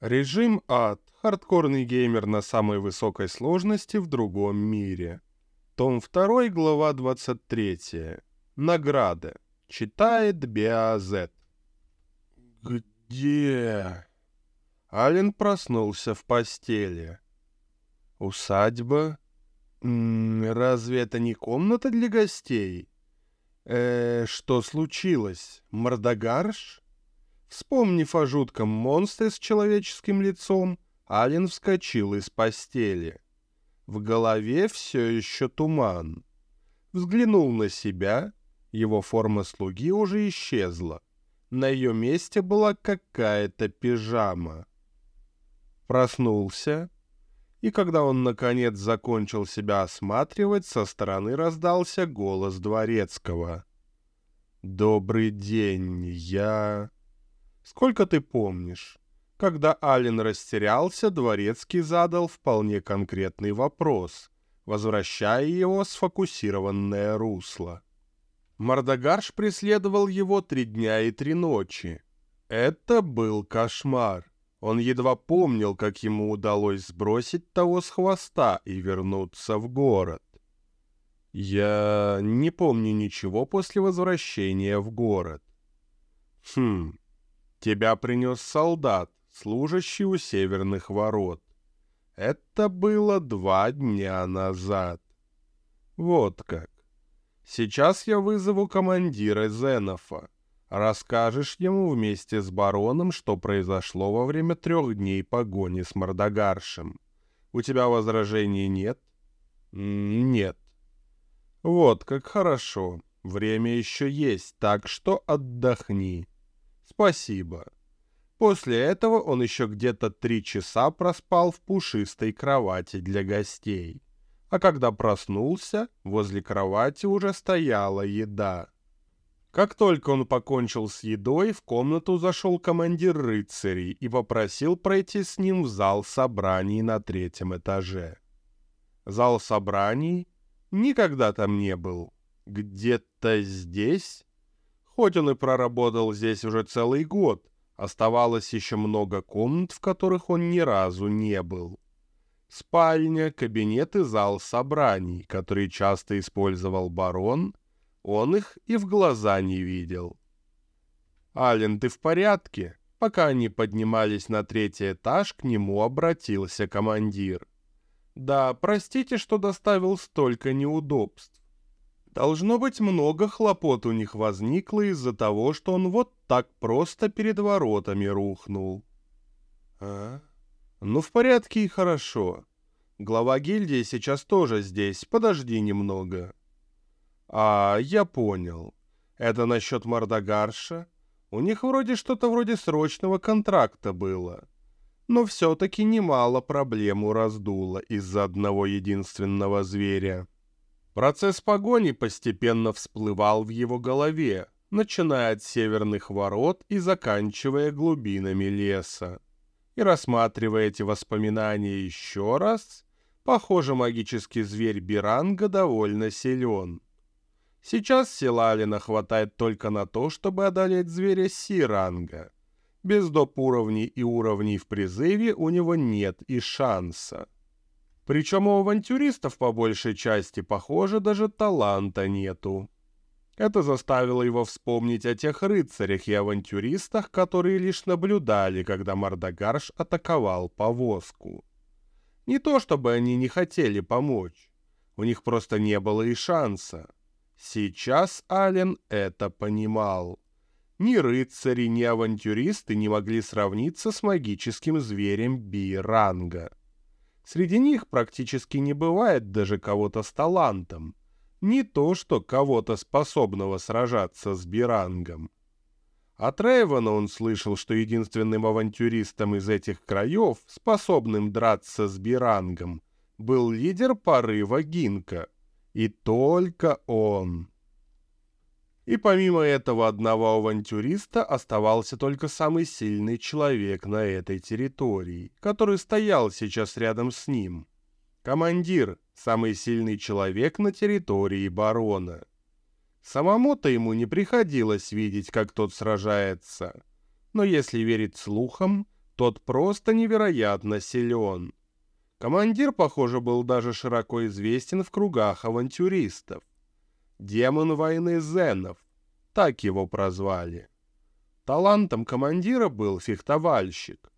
Режим ад. Хардкорный геймер на самой высокой сложности в другом мире. Том 2, глава 23. Награда. Читает Биазет. Где? Ален проснулся в постели. Усадьба? М -м, разве это не комната для гостей? Э, что случилось? Мордогарш? Вспомнив о жутком монстре с человеческим лицом, Ален вскочил из постели. В голове все еще туман. Взглянул на себя, его форма слуги уже исчезла. На ее месте была какая-то пижама. Проснулся, и когда он, наконец, закончил себя осматривать, со стороны раздался голос дворецкого. «Добрый день, я...» «Сколько ты помнишь?» Когда Ален растерялся, дворецкий задал вполне конкретный вопрос, возвращая его сфокусированное русло. Мордогарш преследовал его три дня и три ночи. Это был кошмар. Он едва помнил, как ему удалось сбросить того с хвоста и вернуться в город. Я не помню ничего после возвращения в город. Хм, тебя принес солдат, служащий у северных ворот. Это было два дня назад. Вот как. Сейчас я вызову командира Зенофа. Расскажешь ему вместе с бароном, что произошло во время трех дней погони с Мордогаршем. У тебя возражений нет? Нет. Вот как хорошо. Время еще есть, так что отдохни. Спасибо. После этого он еще где-то три часа проспал в пушистой кровати для гостей. А когда проснулся, возле кровати уже стояла еда. Как только он покончил с едой, в комнату зашел командир рыцарей и попросил пройти с ним в зал собраний на третьем этаже. Зал собраний никогда там не был. Где-то здесь? Хоть он и проработал здесь уже целый год, оставалось еще много комнат, в которых он ни разу не был. Спальня, кабинет и зал собраний, который часто использовал барон — он их и в глаза не видел. «Ален, ты в порядке?» Пока они поднимались на третий этаж, к нему обратился командир. «Да, простите, что доставил столько неудобств. Должно быть, много хлопот у них возникло из-за того, что он вот так просто перед воротами рухнул». «А? Ну, в порядке и хорошо. Глава гильдии сейчас тоже здесь, подожди немного». «А, я понял. Это насчет Мордогарша? У них вроде что-то вроде срочного контракта было. Но все-таки немало проблему раздуло из-за одного единственного зверя». Процесс погони постепенно всплывал в его голове, начиная от северных ворот и заканчивая глубинами леса. И рассматривая эти воспоминания еще раз, похоже, магический зверь Биранга довольно силен. Сейчас сила Алина хватает только на то, чтобы одолеть зверя Си-ранга. Без доп. уровней и уровней в призыве у него нет и шанса. Причем у авантюристов по большей части, похоже, даже таланта нету. Это заставило его вспомнить о тех рыцарях и авантюристах, которые лишь наблюдали, когда Мардагарш атаковал повозку. Не то чтобы они не хотели помочь, у них просто не было и шанса. Сейчас Ален это понимал. Ни рыцари, ни авантюристы не могли сравниться с магическим зверем Би-ранга. Среди них практически не бывает даже кого-то с талантом. Не то, что кого-то способного сражаться с Бирангом. От Рейвена он слышал, что единственным авантюристом из этих краев, способным драться с Бирангом, был лидер порыва Гинка — и только он. И помимо этого одного авантюриста оставался только самый сильный человек на этой территории, который стоял сейчас рядом с ним. Командир, самый сильный человек на территории барона. Самому-то ему не приходилось видеть, как тот сражается. Но если верить слухам, Тот просто невероятно силен. Командир, похоже, был даже широко известен в кругах авантюристов. Демон войны Зенов, так его прозвали. Талантом командира был фехтовальщик.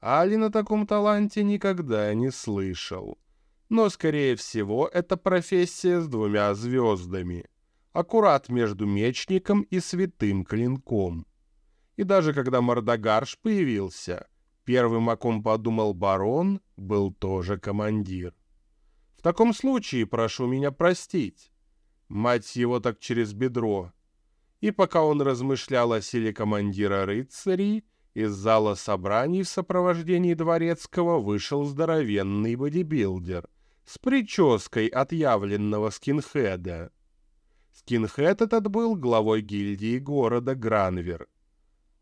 Али на таком таланте никогда не слышал. Но, скорее всего, это профессия с двумя звездами. Аккурат между мечником и святым клинком. И даже когда Мордогарш появился, первым, о ком подумал барон, был тоже командир. В таком случае прошу меня простить. Мать его так через бедро. И пока он размышлял о силе командира рыцарей, из зала собраний в сопровождении дворецкого вышел здоровенный бодибилдер с прической отъявленного скинхеда. Скинхед этот был главой гильдии города Гранвер.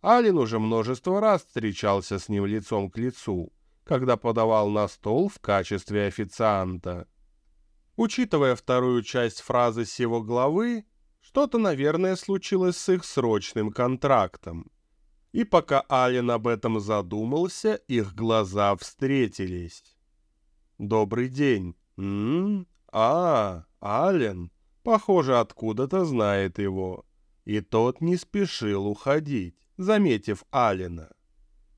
Алин уже множество раз встречался с ним лицом к лицу, когда подавал на стол в качестве официанта. Учитывая вторую часть фразы сего главы, что-то, наверное, случилось с их срочным контрактом. И пока Ален об этом задумался, их глаза встретились. «Добрый день. М -м? А, Ален. Похоже, откуда-то знает его». И тот не спешил уходить, заметив Алина.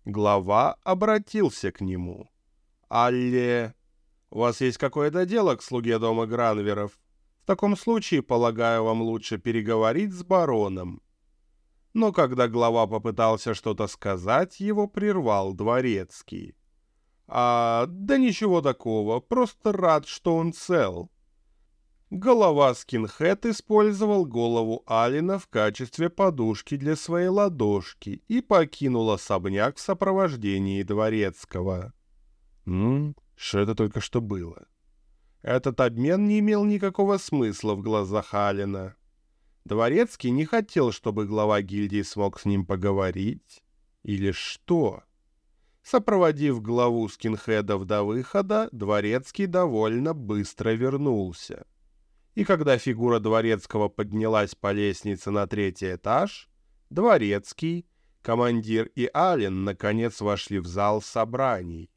Глава обратился к нему. «Алле, у вас есть какое-то дело к слуге дома Гранверов? В таком случае, полагаю, вам лучше переговорить с бароном но когда глава попытался что-то сказать, его прервал дворецкий. «А, да ничего такого, просто рад, что он цел». Голова скинхед использовал голову Алина в качестве подушки для своей ладошки и покинул особняк в сопровождении дворецкого. Ммм, что это только что было? Этот обмен не имел никакого смысла в глазах Алина. Дворецкий не хотел, чтобы глава гильдии смог с ним поговорить. Или что? Сопроводив главу скинхедов до выхода, Дворецкий довольно быстро вернулся. И когда фигура Дворецкого поднялась по лестнице на третий этаж, Дворецкий, командир и Ален наконец вошли в зал собраний.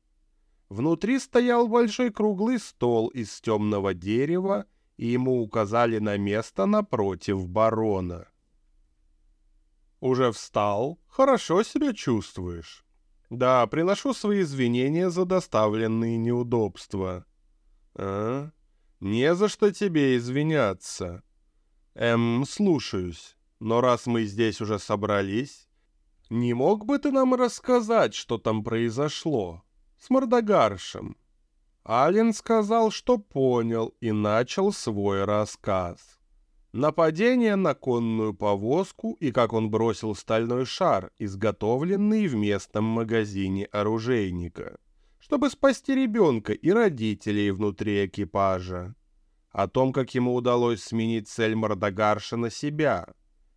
Внутри стоял большой круглый стол из темного дерева и ему указали на место напротив барона. «Уже встал? Хорошо себя чувствуешь?» «Да, приношу свои извинения за доставленные неудобства». «А? Не за что тебе извиняться». «Эм, слушаюсь. Но раз мы здесь уже собрались, не мог бы ты нам рассказать, что там произошло? С Мордогаршем?» Ален сказал, что понял, и начал свой рассказ. Нападение на конную повозку и как он бросил стальной шар, изготовленный в местном магазине оружейника, чтобы спасти ребенка и родителей внутри экипажа. О том, как ему удалось сменить цель Мордогарша на себя,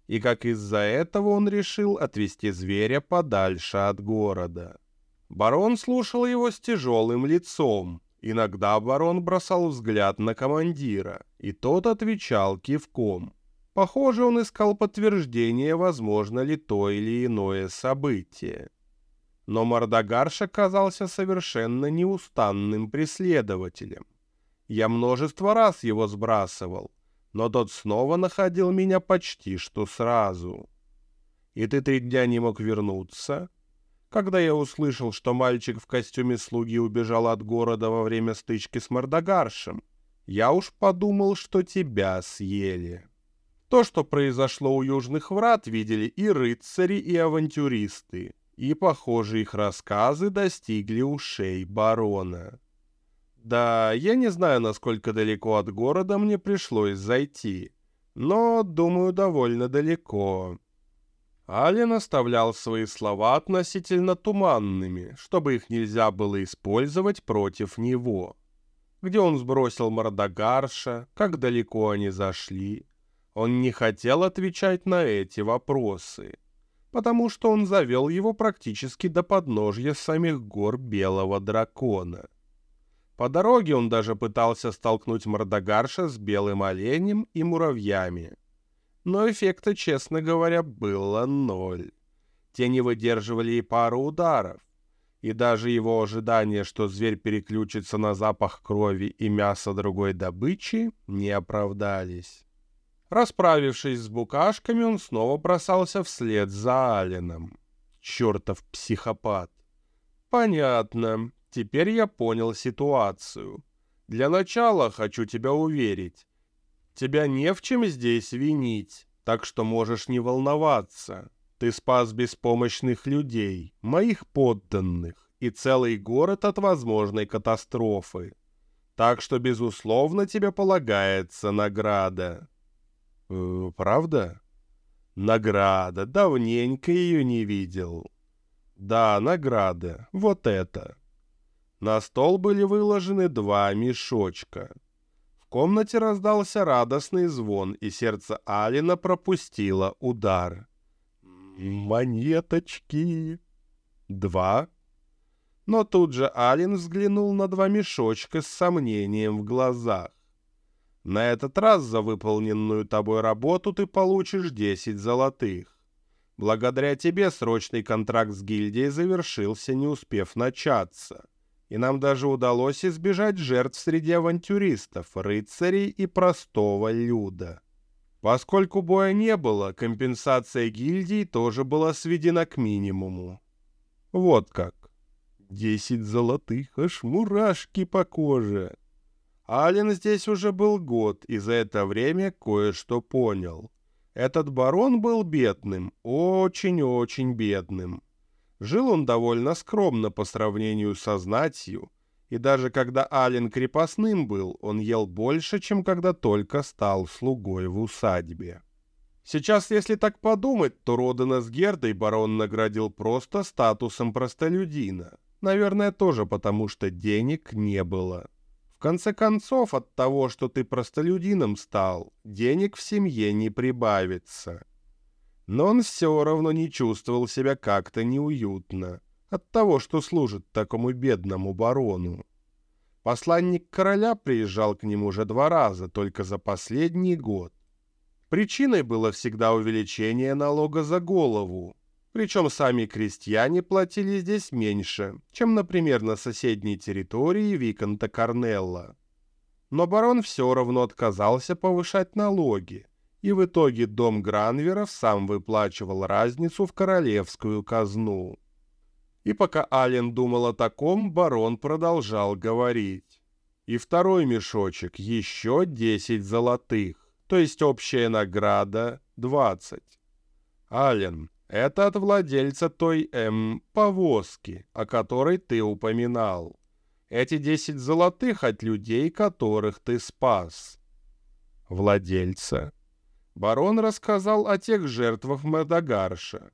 и как из-за этого он решил отвести зверя подальше от города. Барон слушал его с тяжелым лицом, Иногда барон бросал взгляд на командира, и тот отвечал кивком. Похоже, он искал подтверждение, возможно ли то или иное событие. Но Мордогарш оказался совершенно неустанным преследователем. Я множество раз его сбрасывал, но тот снова находил меня почти что сразу. И ты три дня не мог вернуться? Когда я услышал, что мальчик в костюме слуги убежал от города во время стычки с Мордогаршем, я уж подумал, что тебя съели. То, что произошло у Южных Врат, видели и рыцари, и авантюристы, и, похоже, их рассказы достигли ушей барона. Да, я не знаю, насколько далеко от города мне пришлось зайти, но, думаю, довольно далеко. Ален оставлял свои слова относительно туманными, чтобы их нельзя было использовать против него. Где он сбросил Мордогарша, как далеко они зашли. Он не хотел отвечать на эти вопросы, потому что он завел его практически до подножья самих гор Белого Дракона. По дороге он даже пытался столкнуть Мордогарша с Белым Оленем и Муравьями, но эффекта, честно говоря, было ноль. Те не выдерживали и пару ударов. и даже его ожидание, что зверь переключится на запах крови и мяса другой добычи, не оправдались. Расправившись с букашками, он снова бросался вслед за Алином. Чертов психопат. Понятно. Теперь я понял ситуацию. Для начала хочу тебя уверить. Тебя не в чем здесь винить, так что можешь не волноваться. Ты спас беспомощных людей, моих подданных, и целый город от возможной катастрофы. Так что, безусловно, тебе полагается награда. Э, правда? Награда. Давненько ее не видел. Да, награда. Вот это. На стол были выложены два мешочка. В комнате раздался радостный звон, и сердце Алина пропустило удар. «Монеточки!» «Два?» Но тут же Алин взглянул на два мешочка с сомнением в глазах. На этот раз за выполненную тобой работу ты получишь 10 золотых. Благодаря тебе срочный контракт с гильдией завершился, не успев начаться. И нам даже удалось избежать жертв среди авантюристов, рыцарей и простого люда. Поскольку боя не было, компенсация гильдии тоже была сведена к минимуму. Вот как. Десять золотых, аж мурашки по коже. Ален здесь уже был год, и за это время кое-что понял. Этот барон был бедным, очень-очень бедным. Жил он довольно скромно по сравнению со знатью, и даже когда Ален крепостным был, он ел больше, чем когда только стал слугой в усадьбе. Сейчас, если так подумать, то Родена с Гердой барон наградил просто статусом простолюдина. Наверное, тоже потому, что денег не было. В конце концов, от того, что ты простолюдином стал, денег в семье не прибавится. Но он все равно не чувствовал себя как-то неуютно от того, что служит такому бедному барону. Посланник короля приезжал к нему уже два раза, только за последний год. Причиной было всегда увеличение налога за голову, причем сами крестьяне платили здесь меньше, чем, например, на соседней территории Виконта Корнелла. Но барон все равно отказался повышать налоги, и в итоге дом Гранверов сам выплачивал разницу в королевскую казну. И пока Ален думал о таком, барон продолжал говорить. И второй мешочек, еще десять золотых, то есть общая награда двадцать. Ален, это от владельца той, эм, повозки, о которой ты упоминал. Эти десять золотых от людей, которых ты спас. Владельца. Барон рассказал о тех жертвах Мадагарша.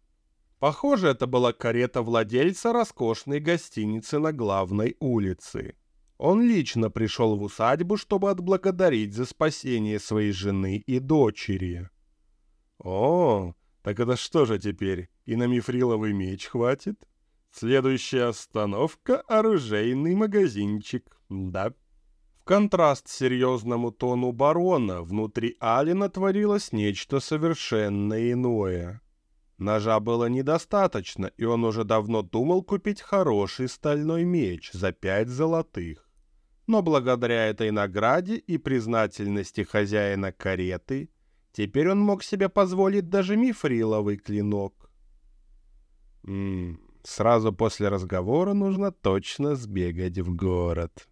Похоже, это была карета владельца роскошной гостиницы на главной улице. Он лично пришел в усадьбу, чтобы отблагодарить за спасение своей жены и дочери. О, так это что же теперь, и на мифриловый меч хватит? Следующая остановка — оружейный магазинчик, да. В контраст серьезному тону барона внутри Алина творилось нечто совершенно иное. Ножа было недостаточно, и он уже давно думал купить хороший стальной меч за пять золотых. Но благодаря этой награде и признательности хозяина кареты — Теперь он мог себе позволить даже мифриловый клинок. М сразу после разговора нужно точно сбегать в город.